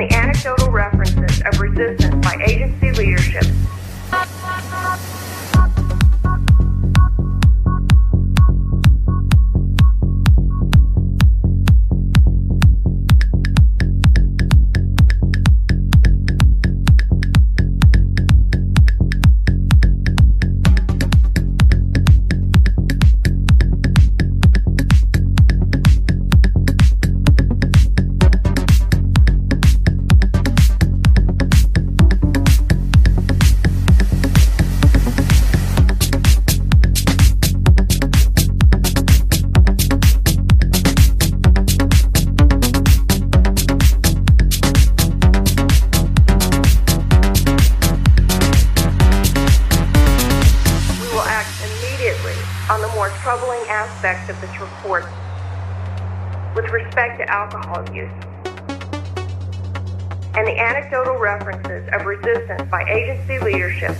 anecdotal references of resistance by agency leadership. On the more troubling aspects of this report with respect to alcohol use and the anecdotal references of resistance by agency leadership.